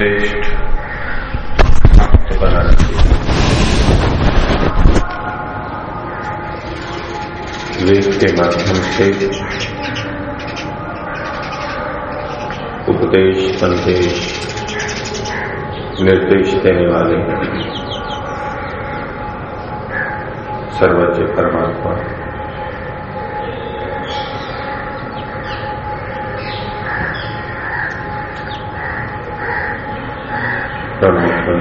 श्रेष्ठ। वेद के माध्यम से उपदेश संदेश निर्देश देने वाले सर्वज्ञ परमात्मा। परमात्मा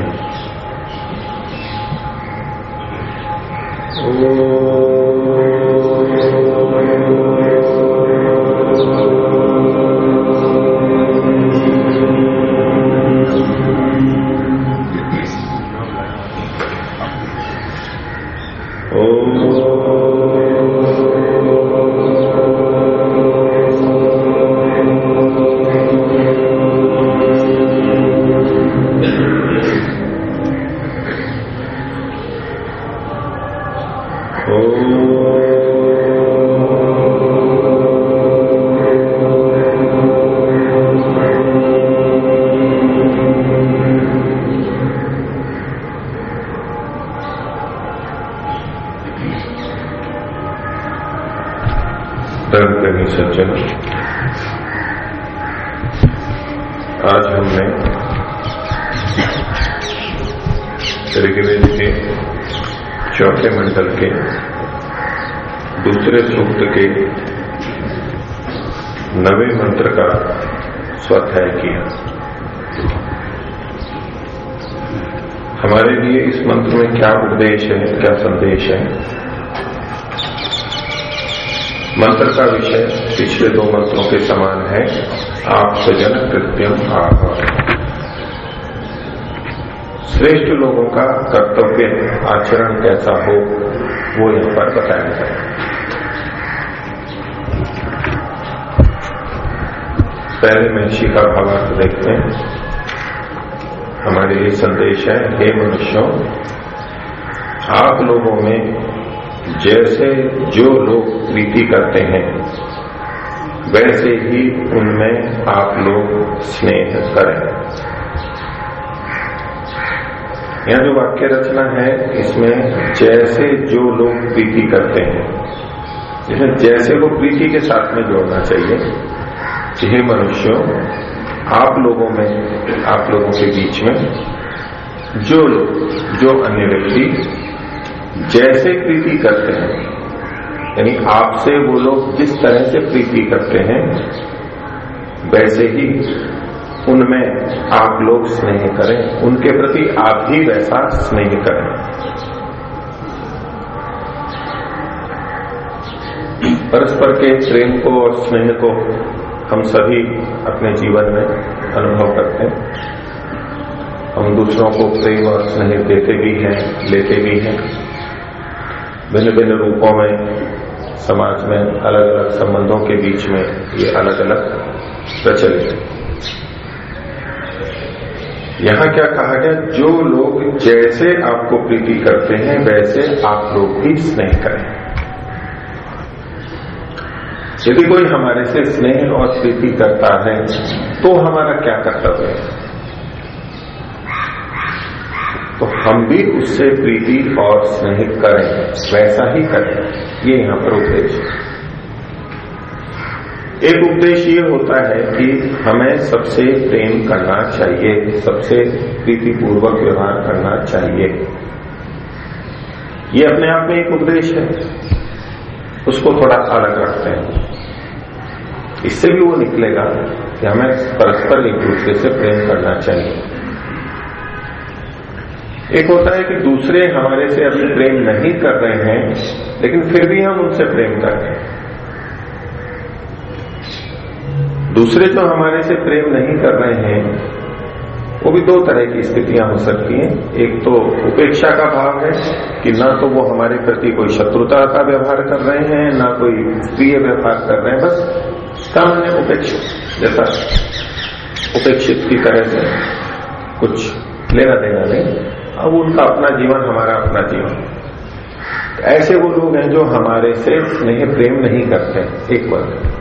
उपदेश है, क्या संदेश है? मंत्र का विषय पिछले दो मंत्रों के समान है, आप सजन कृत्यम आह श्रेष्ठ लोगों का कर्तव्य आचरण कैसा हो, वो यहाँ पर बताया जाए। पहले महर्षि का भावार्थ देखते हैं। हमारे लिए संदेश है, हे मनुष्यों आप लोगों में जैसे जो लोग प्रीति करते हैं, वैसे ही उनमें आप लोग स्नेह करें। यहाँ जो वाक्य रचना है, इसमें जैसे जो लोग प्रीति करते हैं, इसमें जैसे को प्रीति के साथ में जोड़ना चाहिए हे मनुष्यों, आप लोगों में, आप लोगों के बीच में, जो लोग, जो अन्य व्यक्ति जैसे प्रीति करते हैं, यानी आपसे वो लोग जिस तरह से प्रीति करते हैं, वैसे ही उनमें आप लोग स्नेह करें, उनके प्रति आप भी वैसा स्नेह करें। परस्पर के प्रेम को और स्नेह को हम सभी अपने जीवन में अनुभव करते हैं। हम दूसरों को प्रेम और स्नेह देते भी हैं, लेते भी हैं। भिन्न भिन्न रूपों में, समाज में अलग अलग संबंधों के बीच में ये अलग अलग प्रचलित है। यहाँ क्या कहा गया? जो लोग जैसे आपको प्रीति करते हैं, वैसे आप लोग भी स्नेह करें। यदि कोई हमारे से स्नेह और प्रीति करता है तो हमारा क्या कर्तव्य है तो हम भी उससे प्रीति और स्नेह करें, वैसा ही करें। ये यहाँ पर उपदेश एक उपदेश ये होता है कि हमें सबसे प्रेम करना चाहिए, सबसे प्रीतिपूर्वक व्यवहार करना चाहिए। ये अपने आप में एक उपदेश है। उसको थोड़ा अलग रखते हैं। इससे भी वो निकलेगा कि हमें परस्पर एक दूसरे से प्रेम करना चाहिए। एक होता है कि दूसरे हमारे से अभी प्रेम नहीं कर रहे हैं, लेकिन फिर भी हम उनसे प्रेम कर रहे हैं। दूसरे जो हमारे से प्रेम नहीं कर रहे हैं, वो भी दो तरह की स्थितियाँ हो सकती हैं। एक तो उपेक्षा का भाव है कि ना तो वो हमारे प्रति कोई शत्रुता का व्यवहार कर रहे हैं, ना कोई प्रिय व्यवहार कर रहे हैं, बस सामान्य उपेक्षित जैसा उपेक्षित की तरह से कुछ लेना देना नहीं। अब उनका अपना जीवन, हमारा अपना जीवन। ऐसे वो लोग हैं जो हमारे से स्नेह, प्रेम नहीं करते, एक वर्ग।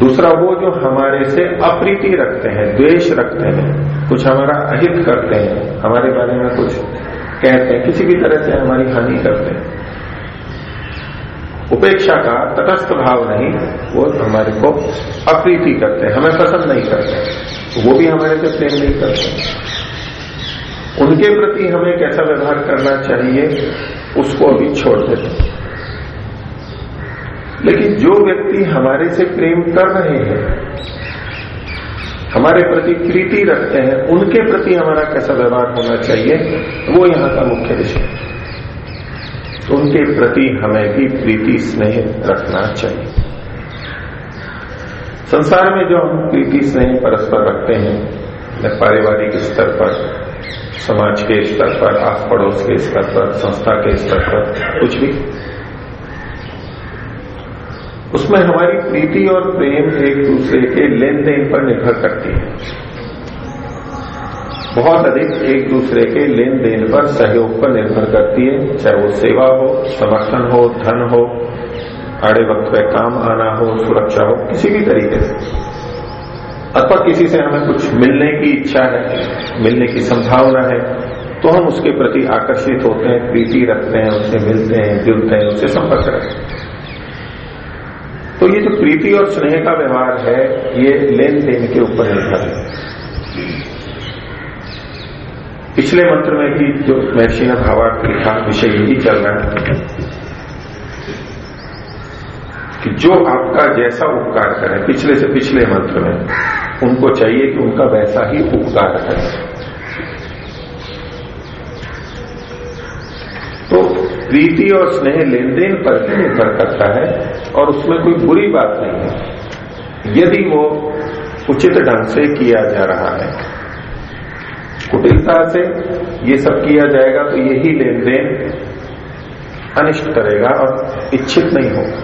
दूसरा वो जो हमारे से अप्रीति रखते हैं, द्वेष रखते हैं, कुछ हमारा अहित करते हैं, हमारे बारे में कुछ कहते हैं, किसी भी तरह से हमारी हानि करते हैं। उपेक्षा का तटस्थ भाव नहीं, वो हमारे को अप्रीति करते हैं, हमें पसंद नहीं करते। वो भी हमारे से प्रेम नहीं करते। उनके प्रति हमें कैसा व्यवहार करना चाहिए, उसको अभी छोड़ देते लेकिन जो व्यक्ति हमारे से प्रेम कर रहे हैं, हमारे प्रति प्रीति रखते हैं, उनके प्रति हमारा कैसा व्यवहार होना चाहिए, वो यहाँ का मुख्य विषय है। उनके प्रति हमें भी प्रीति, स्नेह रखना चाहिए। संसार में जो हम प्रीति, स्नेह, परस्पर रखते हैं पारिवारिक स्तर पर समाज के स्तर पर आस पड़ोस के स्तर पर, संस्था के स्तर पर, कुछ भी। उसमें हमारी प्रीति और प्रेम एक दूसरे के लेन देन पर निर्भर करती है। बहुत अधिक एक दूसरे के लेन देन पर सहयोग पर निर्भर करती है, चाहे वो सेवा हो, समर्थन हो, धन हो, आड़े वक्त पे काम आना हो, सुरक्षा हो, किसी भी तरीके से। अथवा किसी से हमें कुछ मिलने की इच्छा है, मिलने की संभावना है तो हम उसके प्रति आकर्षित होते हैं, प्रीति रखते हैं उससे मिलते हैं जुलते हैं उससे संपर्क रखते हैं। तो ये जो प्रीति और स्नेह का व्यवहार है, ये लेन देन के ऊपर निर्भर है। पिछले मंत्र में भी जो महर्षि ने भावार्थ लिखा, विषय यही चल रहा है कि जो आपका जैसा उपकार करे, पिछले से पिछले मंत्र में उनको चाहिए कि उनका वैसा ही उपकार करें। प्रीति और स्नेह लेन देन पर भी निर्भर करता है और उसमें कोई बुरी बात नहीं है। यदि वो उचित ढंग से किया जा रहा है, कुटिलता से ये सब किया जाएगा तो यही लेन देन अनिष्ट करेगा और इच्छित नहीं होगा।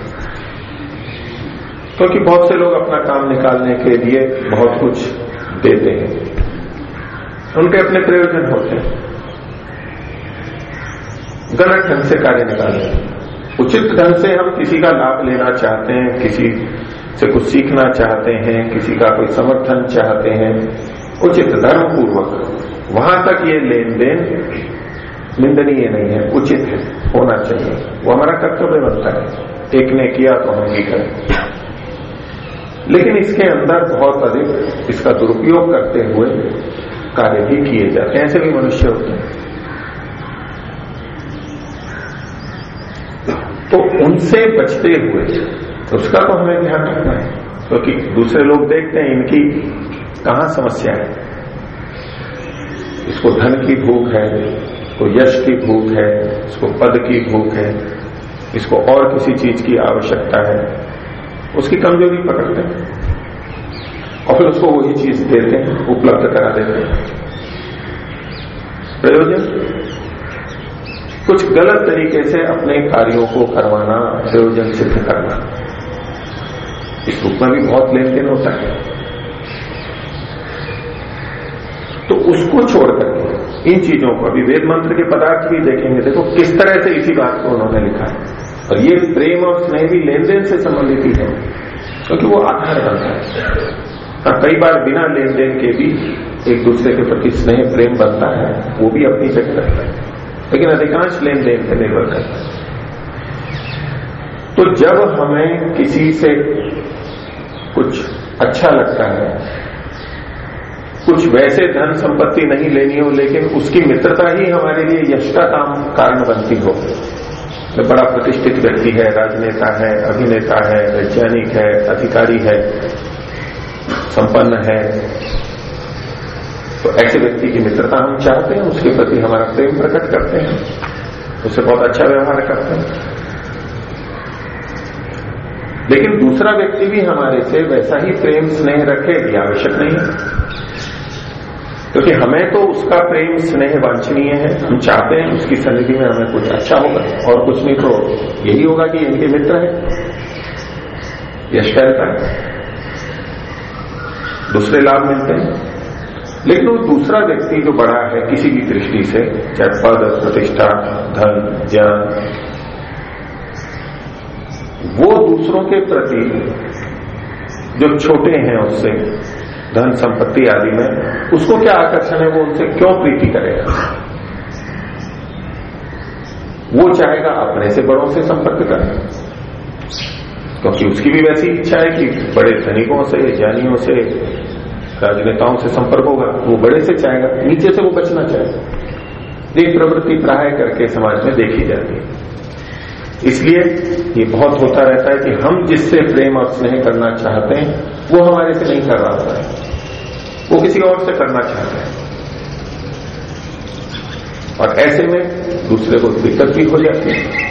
क्योंकि तो बहुत से लोग अपना काम निकालने के लिए बहुत कुछ देते हैं। उनके अपने प्रयोजन होते हैं। गलत ढंग से कार्य निकाले उचित ढंग से हम किसी का लाभ लेना चाहते हैं, किसी से कुछ सीखना चाहते हैं, किसी का कोई समर्थन चाहते हैं। उचित धर्म पूर्वक वहाँ तक ये लेन देन निंदनीय नहीं है, उचित है, होना चाहिए। वो हमारा कर्तव्य बनता है। एक ने किया तो हम भी करें। लेकिन इसके अंदर बहुत अधिक इसका दुरुपयोग करते हुए कार्य भी किए जाते हैं। ऐसे भी मनुष्य होते हैं। तो उनसे बचते हुए उसका तो हमें ध्यान रखना है, क्योंकि तो दूसरे लोग देखते हैं इनकी कहा समस्या है। इसको धन की भूख है, इसको यश की भूख है, इसको पद की भूख है, इसको और किसी चीज़ की आवश्यकता है। उसकी कमज़ोरी पकड़ते हैं। और फिर उसको वही चीज़ देते हैं, उपलब्ध करा देते हैं। प्रयोजन? कुछ गलत तरीके से अपने कार्यों को करवाना, प्रयोजन सिद्ध करना। इस रूप में भी बहुत लेन देन होता है। तो उसको छोड़ करके इन चीज़ों को, अभी वेद मंत्र के पदार्थ भी देखेंगे, देखो किस तरह से इसी बात को उन्होंने लिखा है। और ये प्रेम और स्नेह भी लेन देन से संबंधित ही है, क्योंकि वो आधार बनता है। और कई बार बिना लेन देन के भी एक दूसरे के प्रति स्नेह, प्रेम बनता है, वो भी अपनी जगह है। लेकिन अधिकांश लेन देन पर निर्भर करता है। तो जब हमें किसी से कुछ अच्छा लगता है, कुछ वैसे धन संपत्ति नहीं लेनी हो, लेकिन उसकी मित्रता ही हमारे लिए यश का काम, कारण बनती हो बड़ा प्रतिष्ठित व्यक्ति है, राजनेता है, अभिनेता है, वैज्ञानिक है, अधिकारी है, संपन्न है। तो ऐसे व्यक्ति की मित्रता हम चाहते हैं, उसके प्रति हमारा प्रेम प्रकट करते हैं, उससे बहुत अच्छा व्यवहार करते हैं। लेकिन दूसरा व्यक्ति भी हमारे से वैसा ही प्रेम, स्नेह रखे, ये आवश्यक नहीं है। क्योंकि हमें तो उसका प्रेम, स्नेह वांछनीय है। हम चाहते हैं उसकी सन्निधि में हमें कुछ अच्छा होगा और कुछ नहीं तो यही होगा कि इनके मित्र है। यश कहता है, दूसरे लाभ मिलते हैं। लेकिन वो दूसरा व्यक्ति जो बड़ा है, किसी भी दृष्टि से, चाहे पद, प्रतिष्ठा, धन, ज्ञान, वो दूसरों के प्रति जो छोटे हैं उससे धन संपत्ति आदि में, उसको क्या आकर्षण है वो उनसे क्यों प्रीति करेगा? वो चाहेगा अपने से बड़ों से संपर्क करना क्योंकि उसकी भी वैसी इच्छा है कि बड़े धनिकों से, ज्ञानियों से, राजनेताओं से संपर्क होगा, वो बड़े से चाहेगा, नीचे से वो बचना चाहेगा। एक प्रवृत्ति प्राय करके समाज में देखी जाती है। इसलिए ये बहुत होता रहता है कि हम जिससे प्रेम और स्नेह करना चाहते हैं, वो हमारे से नहीं कर रहा होता है। वो किसी और से करना चाहते हैं। और ऐसे में दूसरे को दिक्कत भी हो जाती है।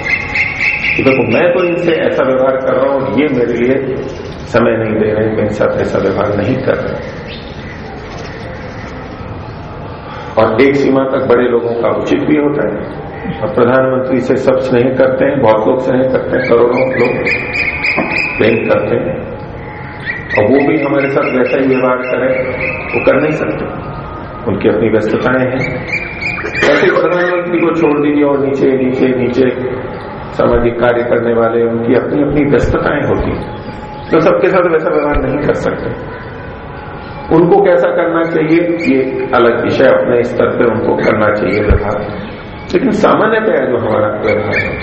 कि देखो, मैं तो इनसे ऐसा व्यवहार कर रहा हूँ, ये मेरे लिए समय नहीं दे रहे मेरे साथ ऐसा व्यवहार नहीं कर रहे और एक सीमा तक बड़े लोगों का उचित भी होता है। प्रधानमंत्री से सब स्नेह करते हैं, बहुत लोग स्नेह करते हैं, करोड़ों लोग प्रेम करते हैं। और वो भी हमारे साथ वैसा ही व्यवहार करें, वो कर नहीं सकते। उनकी अपनी व्यस्तताएँ हैं। ऐसे प्रधानमंत्री को छोड़ दीजिए और नीचे नीचे नीचे सामाजिक कार्य करने वाले, उनकी अपनी अपनी व्यस्तताएँ होती तो सबके साथ वैसा व्यवहार नहीं कर सकते। उनको कैसा करना चाहिए, ये अलग विषय अपने स्तर पे उनको करना चाहिए व्यवहार। लेकिन सामान्यतः जो हमारा व्यवहार है,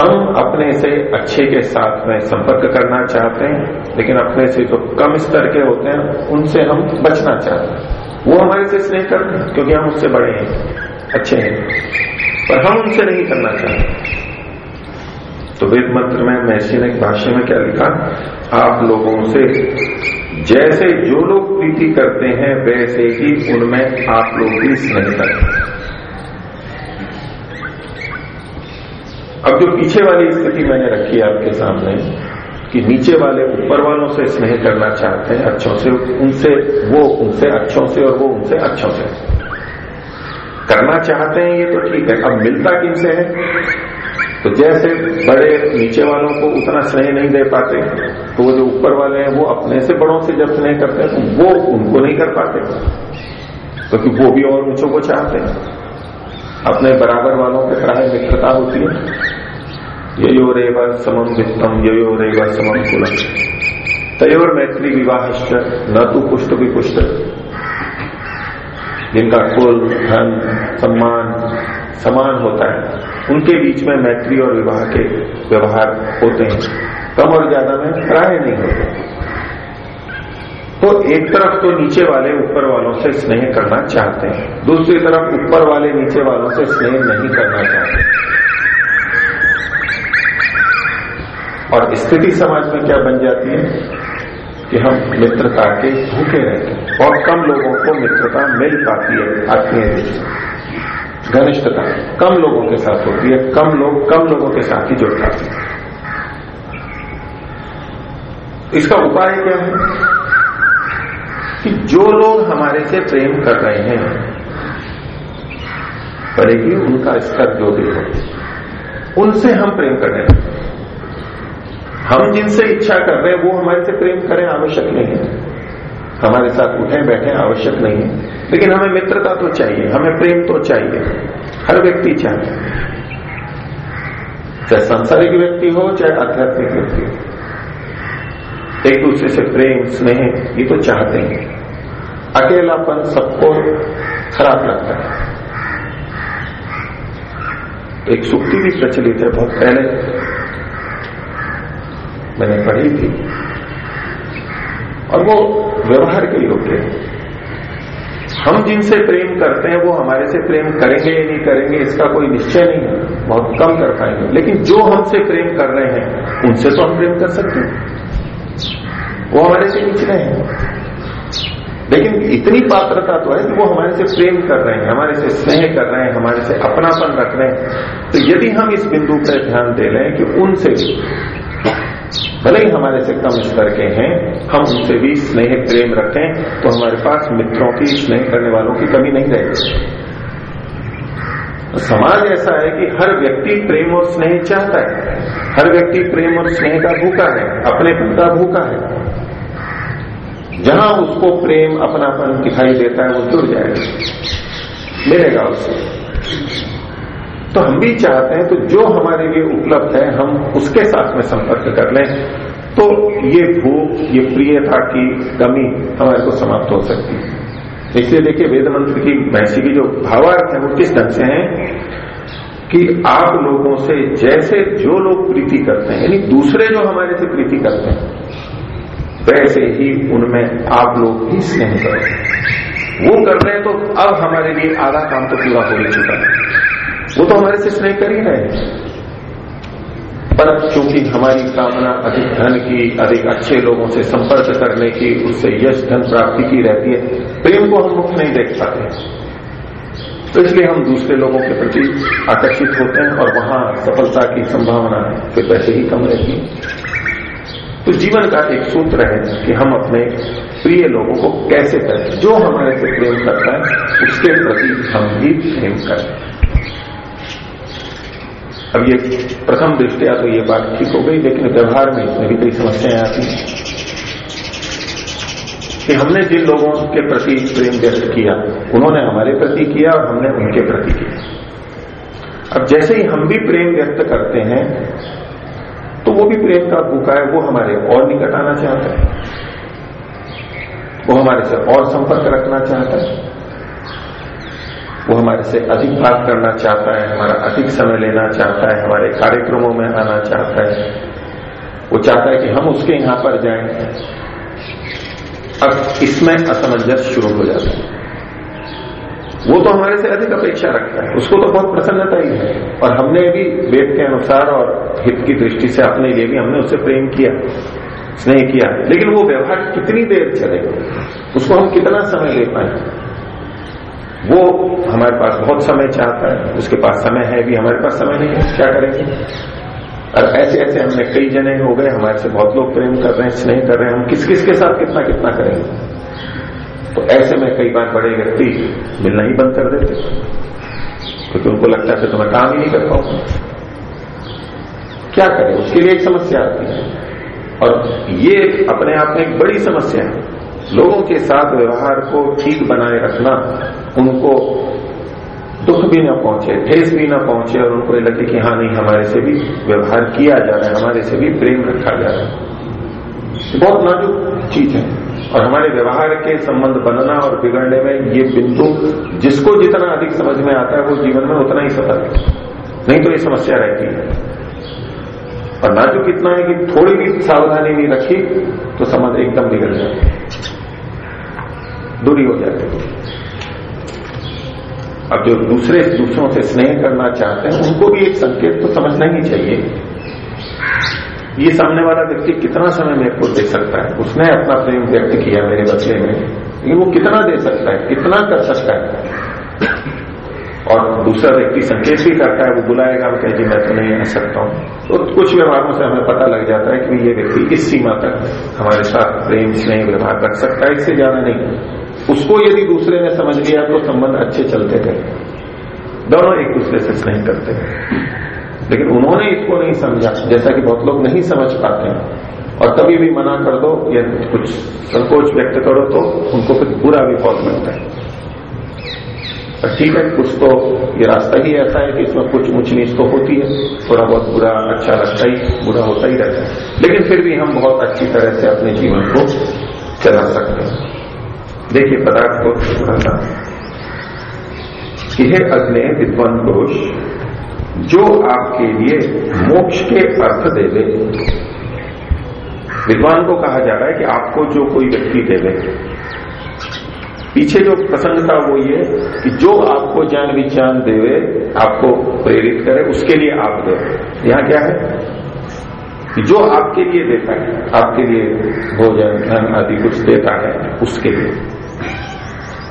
हम अपने से अच्छे के साथ में संपर्क करना चाहते हैं, लेकिन अपने से जो कम स्तर के होते हैं, उनसे हम बचना चाहते हैं। वो हमारे से स्नेह करते हैं क्योंकि हम उससे बड़े हैं, अच्छे हैं, पर हम उनसे नहीं करना चाहते। तो वेद मंत्र में महसी ने भाष्य में क्या लिखा? आप लोगों से जैसे जो लोग प्रीति करते हैं, वैसे ही उनमें आप लोग भी स्नेह करें अब जो पीछे वाली स्थिति मैंने रखी है आपके सामने, कि नीचे वाले ऊपर वालों से स्नेह करना चाहते हैं अच्छों से, उनसे, वो उनसे अच्छों से और वो उनसे अच्छों से। करना चाहते हैं ये तो ठीक है, अब मिलता किनसे है? तो जैसे बड़े नीचे वालों को उतना स्नेह नहीं दे पाते तो वो जो ऊपर वाले हैं वो अपने से बड़ों से जब स्नेह करते हैं तो वो उनको नहीं कर पाते। क्योंकि तो वो भी और ऊंचों को चाहते हैं। अपने बराबर वालों के प्राय मित्रता होती है। यो रेव समम वित्तम यो रेव समम कुलम। तयोर मैत्री विवाह न तो पुष्ट भी पुष्ट जिनका कुल, धन, सम्मान समान होता है, उनके बीच में मैत्री और विवाह के व्यवहार होते हैं। कम और ज़्यादा में प्राय नहीं होते। तो एक तरफ़ तो नीचे वाले ऊपर वालों से स्नेह करना चाहते हैं। दूसरी तरफ़ ऊपर वाले नीचे वालों से स्नेह नहीं करना चाहते। और स्थिति समाज में क्या बन जाती है? कि हम मित्रता के भूखे रहते हैं। और कम लोगों को मित्रता मिल पाती है आत्मीय रूप घनिष्ठता कम लोगों के साथ होती है, कम लोग कम लोगों के साथ ही जुड़ पाते हैं। इसका उपाय क्या है? कि जो लोग हमारे से प्रेम कर रहे हैं, पड़ेगी उनका स्तर जो भी हो। उनसे हम प्रेम कर रहे हैं। हम जिनसे इच्छा कर रहे हैं, वो हमारे से प्रेम करें, आवश्यक नहीं है। हमारे साथ उठे, बैठे, आवश्यक नहीं है। लेकिन हमें मित्रता तो चाहिए, हमें प्रेम तो चाहिए। हर व्यक्ति चाहिए चाहे सांसारिक व्यक्ति हो, चाहे आध्यात्मिक व्यक्ति हो। एक दूसरे से प्रेम, स्नेह, ये तो चाहते हैं। अकेलापन सबको खराब लगता है। एक सुक्ति भी प्रचलित है बहुत पहले। मैंने पढ़ी थी। और वो व्यवहार के योग्य है। हम जिनसे प्रेम करते हैं, वो हमारे से प्रेम करेंगे या नहीं करेंगे, इसका कोई निश्चय नहीं है। बहुत कम कर पाएँगे। लेकिन जो हमसे प्रेम कर रहे हैं, उनसे तो हम प्रेम कर सकते हैं। वो हमारे से निचले हैं। लेकिन इतनी पात्रता तो है कि वो हमारे से प्रेम कर रहे हैं हमारे से स्नेह कर रहे हैं हमारे से अपनापन रख रहे हैं। तो यदि हम इस बिंदु पर ध्यान दे रहे हैं कि उनसे भले ही हमारे से कम स्तर के हैं हम उनसे भी स्नेह प्रेम रखें तो हमारे पास मित्रों की स्नेह करने वालों की कमी नहीं रहेगी। समाज ऐसा है कि हर व्यक्ति प्रेम और स्नेह चाहता है। हर व्यक्ति प्रेम और स्नेह का भूखा है अपने का भूखा है। जहाँ उसको प्रेम अपनापन दिखाई देता है, वो जुड़ जाएगा। मिलेगा उससे तो हम भी चाहते हैं तो जो हमारे लिए उपलब्ध है, हम उसके साथ में संपर्क कर लें। तो ये भूख ये प्रियता की कमी हमारे को समाप्त हो सकती है। इसलिए देखिए, वेद मंत्र की महसी की जो भावार्थ है, वो किस ढंग से है कि आप लोगों से जैसे जो लोग प्रीति करते हैं, यानी दूसरे जो हमारे से प्रीति करते हैं वैसे ही उनमें आप लोग भी स्नेह करें। वो कर रहे हैं तो अब हमारे लिए आधा काम तो पूरा हो चुका है। वो तो हमारे से स्नेह कर ही रहे पर चूँकि हमारी कामना अधिक धन की, अधिक अच्छे लोगों से संपर्क करने की, उससे यश, धन प्राप्ति की रहती है, प्रेम को हम मुख नहीं देख पाते। तो इसलिए हम दूसरे लोगों के प्रति आकर्षित होते हैं और वहाँ सफलता की संभावना है। फिर वैसे ही कम रहती है। तो जीवन का एक सूत्र है कि हम अपने प्रिय लोगों को कैसे करें? जो हमारे से प्रेम करता है, उसके प्रति हम भी प्रेम करें। अब ये प्रथम दृष्टिया तो ये बात ठीक हो गई, लेकिन व्यवहार में इसमें भी कई समस्याएँ आती हैं। कि हमने जिन लोगों के प्रति प्रेम व्यक्त किया, उन्होंने हमारे प्रति किया और हमने उनके प्रति किया। अब जैसे ही हम भी प्रेम व्यक्त करते हैं वो भी प्रेम का भूखा है, वो हमारे और निकट आना चाहता है। वो हमारे से और संपर्क रखना चाहता है। वो हमारे से अधिक बात करना चाहता है, हमारा अधिक समय लेना चाहता है, हमारे कार्यक्रमों में आना चाहता है। वो चाहता है कि हम उसके यहाँ पर जाएँ। अब इसमें असमंजस शुरू हो जाता है। वो तो हमारे से अधिक अपेक्षा रखता है। उसको तो बहुत प्रसन्नता ही है। और हमने भी वेद के अनुसार और हित की दृष्टि से अपने लिए भी हमने उससे प्रेम किया, स्नेह किया। लेकिन वो व्यवहार कितनी देर चलेगा उसको हम कितना समय ले पाए? वो हमारे पास बहुत समय चाहता है। उसके पास समय है भी हमारे पास समय नहीं है, क्या करेंगे? और ऐसे ऐसे हमने कई जने हो गए, हमारे से बहुत लोग प्रेम कर रहे हैं, स्नेह कर रहे हैं। हम किस किस के साथ कितना कितना करेंगे? तो ऐसे में कई बार बड़े व्यक्ति मिलना ही बंद कर देते क्योंकि उनको लगता है तो मैं काम ही नहीं कर पाऊँगा। क्या करें? उसके लिए एक समस्या आती है। और ये अपने आप में एक बड़ी समस्या है। लोगों के साथ व्यवहार को ठीक बनाए रखना उनको दुख भी ना पहुँचे, ठेस भी ना पहुँचे और उनको ये लगे कि हाँ नहीं, हमारे से भी व्यवहार किया जा रहा है, हमारे से भी प्रेम रखा जा रहा है। बहुत नाजुक चीज़ है। और हमारे व्यवहार के संबंध बनना और बिगड़ने में ये बिंदु जिसको जितना अधिक समझ में आता है, वो जीवन में उतना ही सफल है। नहीं तो ये समस्या रहती है। और नाजुक इतना है कि थोड़ी भी सावधानी नहीं रखी तो समझ एकदम बिगड़ जाती दूरी हो जाती है। अब जो दूसरे दूसरों से स्नेह करना चाहते हैं, उनको भी एक संकेत तो समझना ही चाहिए। ये सामने वाला व्यक्ति कितना समय मेरे को दे सकता है? उसने अपना प्रेम व्यक्त किया मेरे बदले में, लेकिन वो कितना दे सकता है? कितना कर सकता है? और दूसरा व्यक्ति संकेत भी करता है, वो बुलाएगा हम कहें मैं तो नहीं आ सकता हूँ। तो कुछ व्यवहारों से हमें पता लग जाता है कि ये व्यक्ति इस सीमा तक हमारे साथ प्रेम, स्नेह, व्यवहार रख सकता है, इससे ज़्यादा नहीं। उसको यदि दूसरे ने समझ लिया तो संबंध अच्छे चलते गए दोनों एक दूसरे से स्नेह करते हैं लेकिन उन्होंने इसको नहीं समझा। जैसा कि बहुत लोग नहीं समझ पाते हैं। और कभी भी मना कर दो, या कुछ संकोच व्यक्त करो तो उनको फिर बुरा भी लगता है। ठीक है, कुछ तो ये रास्ता ही ऐसा है कि इसमें कुछ ऊंच नीच तो होती है। थोड़ा बहुत बुरा अच्छा लगता ही, बुरा होता ही रहता है। लेकिन फिर भी हम बहुत अच्छी तरह से अपने जीवन को चला सकते हैं। देखिए, पदार्थ को थोड़ा अग्नि विद्वान पुरुष जो आपके लिए मोक्ष के अर्थ दे दे। विद्वान को कहा जा रहा है कि आपको जो कोई व्यक्ति दे दे। पीछे जो प्रसंग था वो ये कि जो आपको ज्ञान विज्ञान देवे, आपको प्रेरित करे, उसके लिए आप दो। यहाँ क्या है? कि जो आपके लिए देता है, आपके लिए भोजन, धन आदि कुछ देता है, उसके लिए।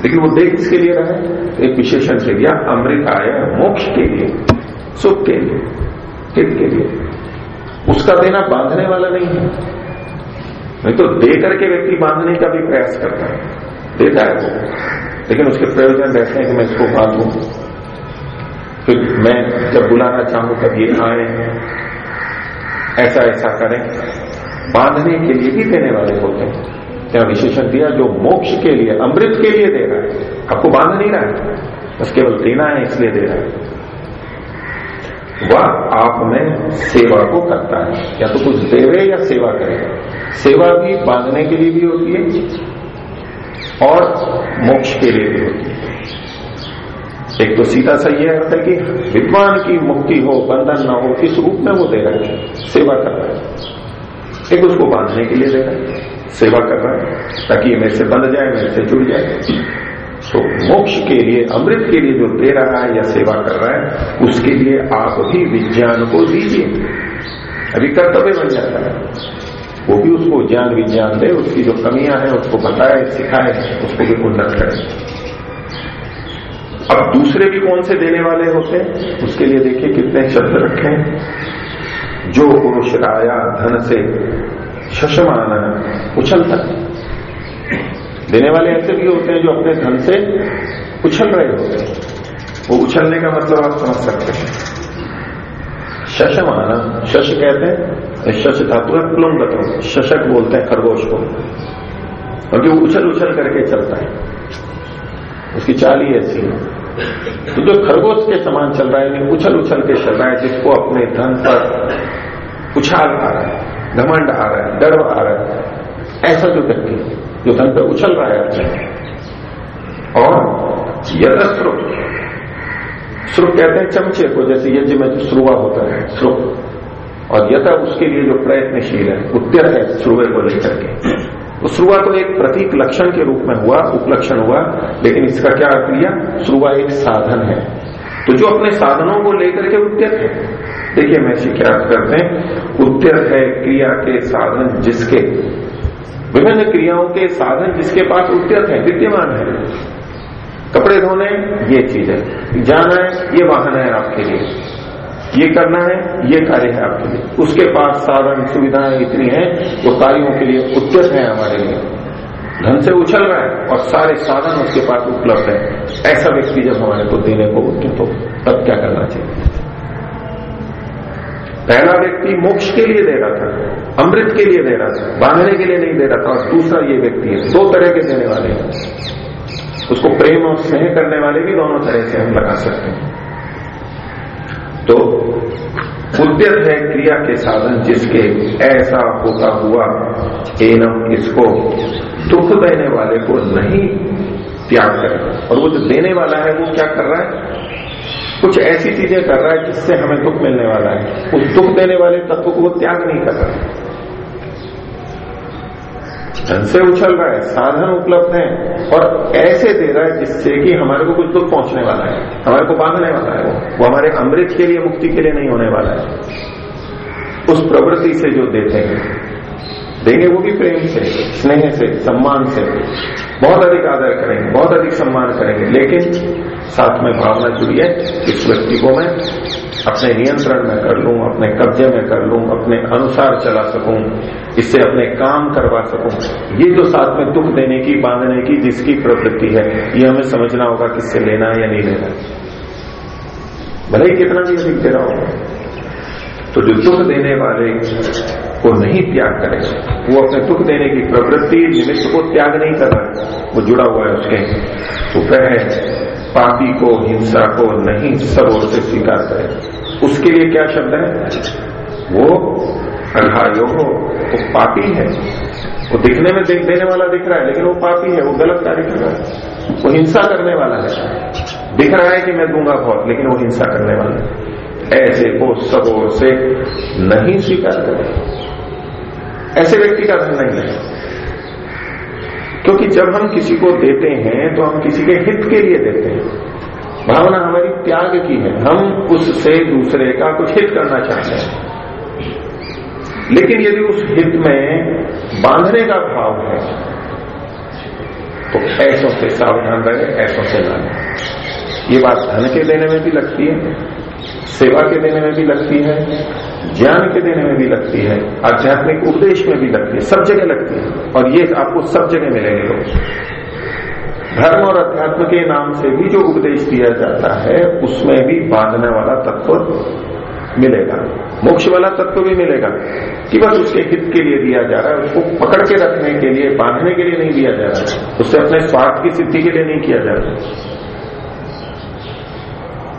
लेकिन वो देख किसके लिए रहा है? एक विशेषण से दिया अमृत आया मोक्ष के लिए। सुख के लिए, हित के लिए। उसका देना बांधने वाला नहीं है। नहीं तो दे करके व्यक्ति बांधने का भी प्रयास करता है। देता है वो। लेकिन उसके प्रयोजन रहते हैं कि मैं इसको बांधू। फिर मैं जब बुलाना चाहूँ, तब ये आए ऐसा ऐसा करें। बांधने के लिए भी देने वाले होते हैं। क्या विशेषण दिया, जो मोक्ष के लिए, अमृत के लिए दे रहा है। आपको बाँध नहीं रहा है। बस केवल देना है, इसलिए दे रहा है। वह आप में सेवा को करता है। या तो कुछ देवे या सेवा करे। सेवा भी बांधने के लिए भी होती है और मोक्ष के लिए भी होती है। एक तो सीधा सा यह अर्थ है कि विद्वान की मुक्ति हो, बंधन ना हो, किस रूप में वो दे रहा है? सेवा कर रहा है। एक उसको बांधने के लिए दे रहा है। सेवा कर रहा है, ताकि ये मेरे से बंध जाए, मेरे से जुड़ जाए। तो मोक्ष के लिए, अमृत के लिए जो दे रहा है या सेवा कर रहा है, उसके लिए आप भी विज्ञान को दीजिए। अभी कर्तव्य बन जाता है। वो भी उसको ज्ञान विज्ञान दे, उसकी जो कमियाँ हैं, उसको बताए, सिखाए, उसको भी उन्नत करे। अब दूसरे भी कौन से देने वाले होते हैं? उसके लिए देखिए कितने शब्द रखे जो पुरुष राया धन से शशमान उछलता देने वाले ऐसे भी होते हैं जो अपने धन से उछल रहे होते हैं। वो उछलने का मतलब आप समझ सकते हैं। शशमाना शश कहते हैं, शश धातु है प्लुंगत शशक बोलते हैं खरगोश को। क्योंकि वो उछल उछल करके चलता है। उसकी चाल ही ऐसी है। तो जो खरगोश के समान चल रहा है उछल उछल के चल रहा है, जिसको अपने धन पर उछाल आ रहा है, घमंड आ रहा है गर्व आ रहा है, ऐसा जो व्यक्ति जो धन पे उछल रहा है और यथस्रुप श्रुप कहते हैं चमचे को, जैसे यज्ञ में जो श्रुआ होता है श्रुप और यथा उसके लिए जो प्रयत्नशील है उत्तर है, श्रुवे को लेकर के। तो श्रुआ तो एक प्रतीक लक्षण के रूप में हुआ, उपलक्षण हुआ, लेकिन इसका क्या अर्थ लिया श्रुआ एक साधन है। तो जो अपने साधनों को लेकर के उद्यत है। देखिए मैं क्या करते हैं? उद्यत है क्रिया के साधन जिसके विभिन्न क्रियाओं के साधन जिसके पास उद्यत है, विद्यमान है। कपड़े धोने, ये चीज़ है। जाना है, ये वाहन है आपके लिए। ये करना है, ये कार्य है आपके लिए। उसके पास साधन, सुविधाएँ इतनी हैं, वो कार्यों के लिए उद्यत है हमारे लिए। धन से उछल रहा है और सारे साधन उसके पास उपलब्ध है। ऐसा व्यक्ति जब हमारे को देने को उद्यत हो, तब क्या करना चाहिए? पहला व्यक्ति मोक्ष के लिए दे रहा था। अमृत के लिए दे रहा था, बांधने के लिए नहीं दे रहा था दूसरा ये व्यक्ति है, दो तरह के देने वाले उसको प्रेम और स्नेह करने वाले भी दोनों तरह से हम लगा सकते हैं। तो उद्यत है क्रिया के साधन जिसके ऐसा होता हुआ एनम इसको दुख देने वाले को नहीं त्याग करे और वो जो देने वाला है, वो क्या कर रहा है? कुछ ऐसी चीज़ें कर रहा है जिससे हमें दुख मिलने वाला है। उस दुख देने वाले तत्व को वो त्याग नहीं कर रहा। धन से उछल रहा है, साधन उपलब्ध है और ऐसे दे रहा है जिससे कि हमारे को कुछ दुख पहुँचने वाला है, हमारे को बांधने वाला है वो। वो हमारे अमृत के लिए, मुक्ति के लिए नहीं होने वाला है। उस प्रवृत्ति से जो देते हैं देंगे, वो भी प्रेम से, स्नेह से, सम्मान से। बहुत अधिक आदर करेंगे, बहुत अधिक सम्मान करेंगे। लेकिन साथ में भावना जुड़ी है, इस व्यक्ति को मैं अपने नियंत्रण में कर लूँ, अपने कब्जे में कर लूँ, अपने अनुसार चला सकूँ, इससे अपने काम करवा सकूँ। ये जो साथ में दुख देने की, बांधने की, जिसकी प्रवृत्ति है, ये हमें समझना होगा किससे लेना है या नहीं लेना भले ही कितना भी अधिक दे रहा हो। तो जो दुख देने वाले को नहीं त्याग करे वो अपने दुख देने की प्रवृत्ति निमित्त को त्याग नहीं कर रहा वो जुड़ा हुआ है उसके। तो वह पापी को, हिंसा को नहीं सब ओर से स्वीकार करे। उसके लिए क्या शब्द है? वो अघायोग हो वो पापी है। वो दिखने में देख देने वाला दिख रहा है, लेकिन वो पापी है, वो गलत कार्य कर रहा है। वो हिंसा करने वाला है। दिख रहा है कि मैं दूँगा बहुत, लेकिन वो हिंसा करने वाला है। ऐसे को सब ओर से नहीं स्वीकार करे। ऐसे व्यक्ति का धन नहीं है। क्योंकि जब हम किसी को देते हैं तो हम किसी के हित के लिए देते हैं। भावना हमारी त्याग की है। हम उससे दूसरे का कुछ हित करना चाहते हैं। लेकिन यदि उस हित में बांधने का भाव है तो ऐसों से सावधान रहे, ऐसों से ना ये बात धन के देने में भी लगती है। सेवा के देने में भी लगती है, ज्ञान के देने में भी लगती है, आध्यात्मिक उपदेश में भी लगती है, सब जगह लगती है। और ये आपको सब जगह मिलेंगे लोग धर्म और अध्यात्म के नाम से भी जो उपदेश दिया जाता है, उसमें भी बांधने वाला तत्व मिलेगा। मोक्ष वाला तत्व भी मिलेगा। कि बस उसके हित के लिए दिया जा रहा है, उसको पकड़ के रखने के लिए, बांधने के लिए नहीं दिया जा रहा है। उससे अपने स्वार्थ की सिद्धि के लिए नहीं किया जा रहा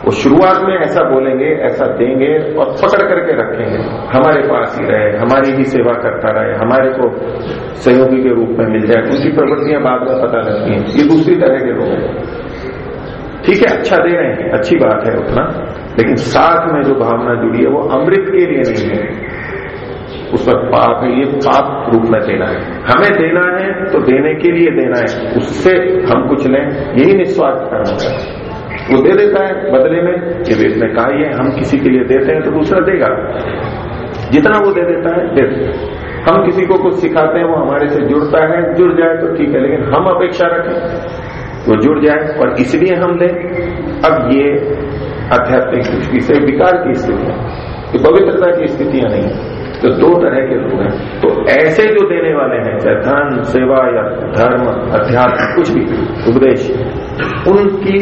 वो शुरुआत में ऐसा बोलेंगे, ऐसा देंगे और पकड़ करके रखेंगे। हमारे पास ही रहे, हमारी ही सेवा करता रहे, हमारे को सहयोगी के रूप में मिल जाए। उनकी प्रवृत्तियाँ बाद में पता लगती हैं। ये दूसरी तरह के लोग हैं। ठीक है अच्छा दे रहे हैं, अच्छी बात है उतना। लेकिन साथ में जो भावना जुड़ी है, वो अमृत के लिए नहीं है। उस पर पाप है, ये पाप रूप में देना है। हमें देना है तो देने के लिए देना है। उससे हम कुछ लें, यही निस्वार्थ कर्म है। वो दे देता है बदले में। ये वेद में कहा है हम किसी के लिए देते हैं तो दूसरा देगा। जितना वो दे देता है, दे हम किसी को कुछ सिखाते हैं, वो हमारे से जुड़ता है। जुड़ जाए तो ठीक है, लेकिन हम अपेक्षा रखें। वो जुड़ जाए और इसलिए हम दें। अब ये आध्यात्मिक दृष्टि से विकार की स्थिति है, कि पवित्रता की स्थितियाँ नहीं तो दो तरह के लोग हैं। तो ऐसे जो देने वाले हैं, चाहे धन, सेवा या धर्म, अध्यात्म, कुछ भी, उपदेश, उनकी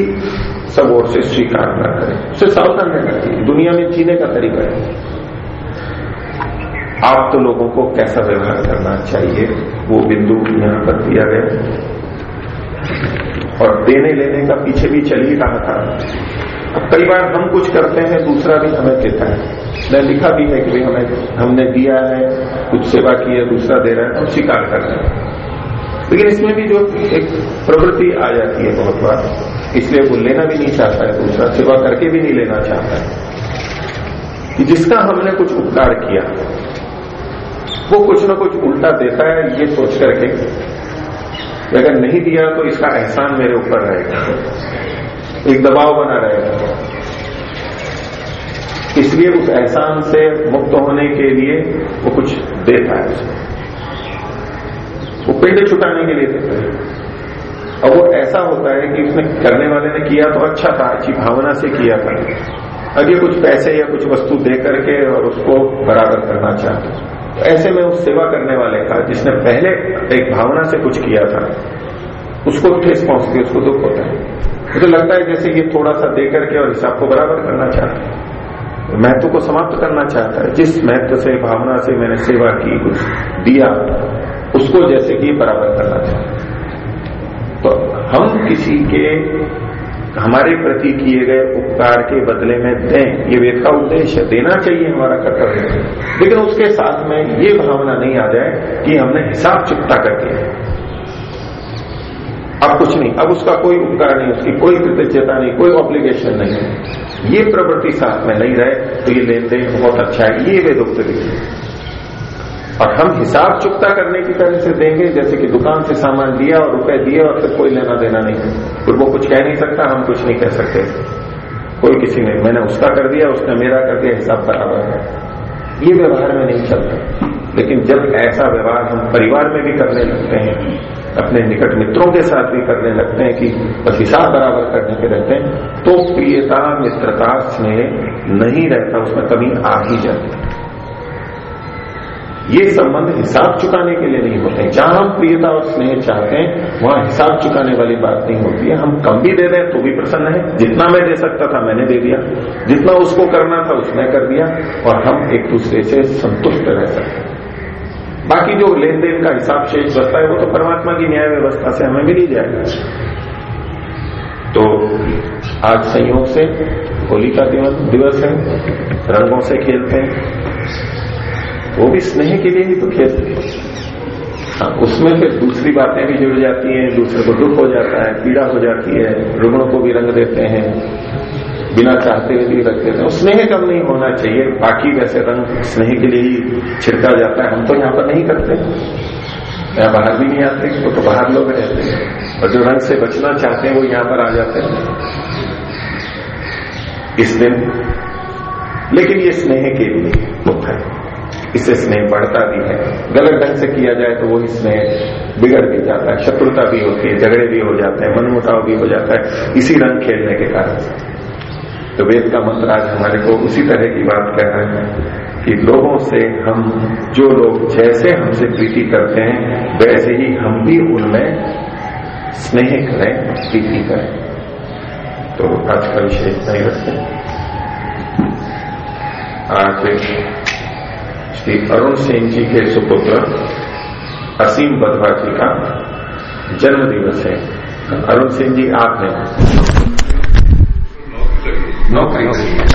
सब ओर से स्वीकार न करें। उससे सावधान रहना चाहिए दुनिया में जीने का तरीका है। आप तो लोगों को कैसा व्यवहार करना चाहिए, वो बिंदु यहाँ पर दिया गया। और देने लेने का पीछे भी चल ही रहा था। अब कई बार हम कुछ करते हैं, दूसरा भी हमें देता है। मैं लिखा भी है कि भाई हमें, हमने दिया है, कुछ सेवा की है, दूसरा दे रहा है, हम स्वीकार कर रहे हैं। लेकिन इसमें भी जो एक प्रवृत्ति आ जाती है बहुत बार इसलिए वो लेना भी नहीं चाहता है, दूसरा सेवा करके भी नहीं लेना चाहता है। कि जिसका हमने कुछ उपकार किया, वो कुछ ना कुछ उल्टा देता है, ये सोच करके अगर नहीं दिया तो इसका एहसान मेरे ऊपर रहेगा। एक दबाव बना रहेगा। इसलिए उस एहसान से मुक्त होने के लिए वो कुछ देता है उसमें वो पिंड छुटाने के लिए देता हैं। और वो ऐसा होता है कि उसने करने वाले ने किया तो अच्छा था, अच्छी भावना से किया था। ये कुछ पैसे या कुछ वस्तु दे करके और उसको बराबर करना चाहते तो ऐसे में उस सेवा करने वाले का, जिसने पहले एक भावना से कुछ किया था, उसको ठेस पहुँचती है उसको दुख होता है। मुझे तो लगता है जैसे ये थोड़ा सा दे करके और हिसाब को बराबर करना चाहता है। महत्व को समाप्त करना चाहता है। जिस महत्व से, भावना से मैंने सेवा की, कुछ दिया, उसको जैसे कि बराबर करना चाहिए तो हम किसी के हमारे प्रति किए गए उपकार के बदले में दें, ये वेद का उद्देश्य देना चाहिए हमारा कर्तव्य। लेकिन उसके साथ में ये भावना नहीं आ जाए कि हमने हिसाब चुकता करके अब कुछ नहीं, अब उसका कोई उपकार नहीं, उसकी कोई कृतज्ञता नहीं, कोई ऑब्लिगेशन नहीं है। ये प्रवृत्ति साथ में नहीं रहे तो ये लेन देन बहुत अच्छा है। ये वेदोक्त विधि और हम हिसाब चुकता करने की तरह से देंगे, जैसे कि दुकान से सामान दिया और रुपए दिए और फिर कोई लेना देना नहीं फिर वो कुछ कह नहीं सकता, हम कुछ नहीं कह सकते। कोई किसी ने, मैंने उसका कर दिया, उसने मेरा कर दिया, हिसाब बराबर है। ये व्यवहार में नहीं चलता। लेकिन जब ऐसा व्यवहार हम परिवार में भी करने लगते हैं, अपने निकट मित्रों के साथ भी करने लगते हैं कि बस हिसाब बराबर करने के रहते हैं तो प्रियता, मित्रता, स्नेह नहीं रहता, उसमें कमी आ ही जाती। है ये संबंध हिसाब चुकाने के लिए नहीं होते जहाँ हम प्रियता और स्नेह चाहते हैं, वहाँ हिसाब चुकाने वाली बात नहीं होती है। हम कम भी दे रहे हैं तो भी प्रसन्न है। जितना मैं दे सकता था, मैंने दे दिया। जितना उसको करना था, उसने कर दिया। और हम एक दूसरे से संतुष्ट रह सकते हैं। बाकी जो लेन देन का हिसाब शेष बचता है, वो तो परमात्मा की न्याय व्यवस्था से हमें मिल ही जाएगा। तो आज संयोग से होली का दिवस है। रंगों से खेलते हैं। वो भी स्नेह के लिए ही तो खेलते हाँ। उसमें फिर दूसरी बातें भी जुड़ जाती हैं, दूसरे को दुख हो जाता है, पीड़ा हो जाती है, रुग्णों को भी रंग देते हैं, बिना चाहते हुए भी रख देते हैं। स्नेह कम नहीं होना चाहिए, बाकी वैसे रंग स्नेह के लिए ही छिड़का जाता है। हम तो यहाँ पर नहीं करते। यहाँ बाहर भी नहीं आते, वो तो बाहर लोग रहते हैं। और जो रंग से बचना चाहते हैं, वो यहाँ पर आ जाते हैं। इस दिन, लेकिन ये स्नेह के लिए होता है। इससे स्नेह बढ़ता भी है। गलत ढंग से किया जाए तो वही स्नेह बिगड़ भी जाता है, शत्रुता भी होती है, झगड़े भी हो जाते हैं, मनमुटाव भी हो जाता है। इसी रंग खेलने के कारण तो वेद का मंत्र आज हमारे को उसी तरह की बात कह रहे हैं कि लोगों से हम, जो लोग जैसे हमसे प्रीति करते हैं, वैसे ही हम भी उनमें स्नेह करें, प्रीति करें। तो आज का विषय नहीं रखते। आज श्री अरुण सिंह जी के सुपुत्र असीम बधवा जी का जन्म दिवस है। अरुण सिंह जी, आप हैं। नौकरी।